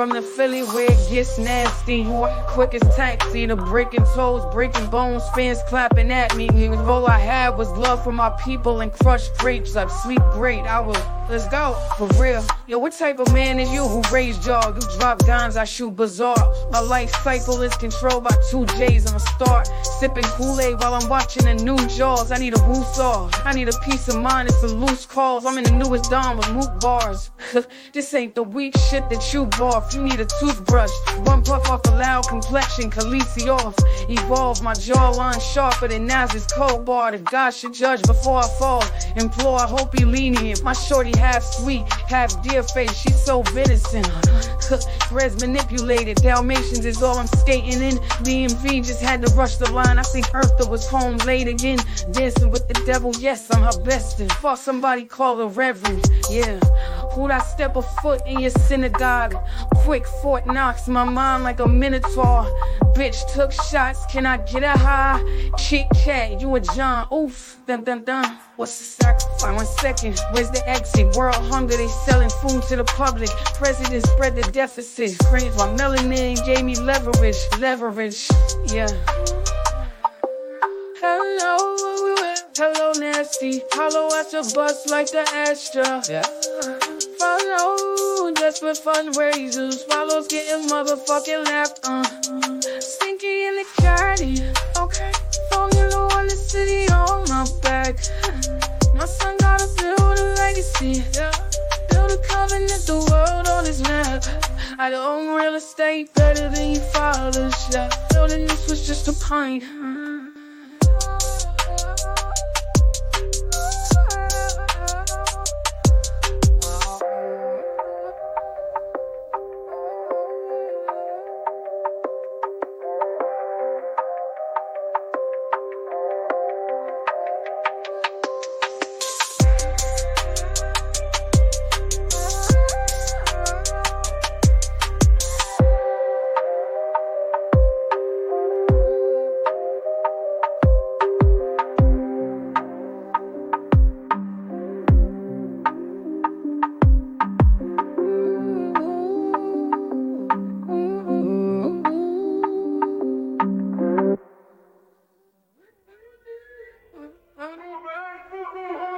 from the Philly where it gets nasty. Quick as taxi, the breaking toes, breaking bones, fans clapping at me. All I had was love for my people and crushed grapes. I sleep great. I will. Let's go, for real. Yo, what type of man is you who raised y'all? You drop dimes, I shoot bizarre. My life cycle is controlled by two J's. I'ma start sipping Kool-Aid while I'm watching the new Jaws. I need a woo saw. I need a peace of mind and some loose calls. I'm in the newest Dom with moot bars. this ain't the weak shit that you barf. You need a toothbrush. One puff off a loud complexion, Khaleesi off. Evolve my jawline sharper than Nas's cold bar. The God should judge before I fall. Implore, I hope he lenient. My shorty half sweet, half deer face. She's so venison. Reds manipulated. Dalmatians is all I'm skating in. DMV just had to rush the line. I think Eartha was home late again. Dancing with the devil. Yes, I'm her bestie. For somebody call the reverend. Yeah. Who'd I step a foot in your synagogue? Quick Fort Knox my mind like a minotaur. Bitch took shots, can I get a high? Chit chat, you a John, oof, dun dun dun. What's the sacrifice? One second, where's the exit? World hunger, they selling food to the public. President spread the deficit. Crazy, my melanin gave me leverage, leverage, yeah. Hello, hello, nasty. Hollow at your bust like the Astra. Yeah follow just for fundraisers. Follows getting motherfucking left. Uh. Stinky in the journey. Okay. Formula One, the city on my back. My son gotta build a legacy. Yeah. Build a covenant, the world on his map. I don't own real estate better than your father's. Yeah. Building this was just a pint. No,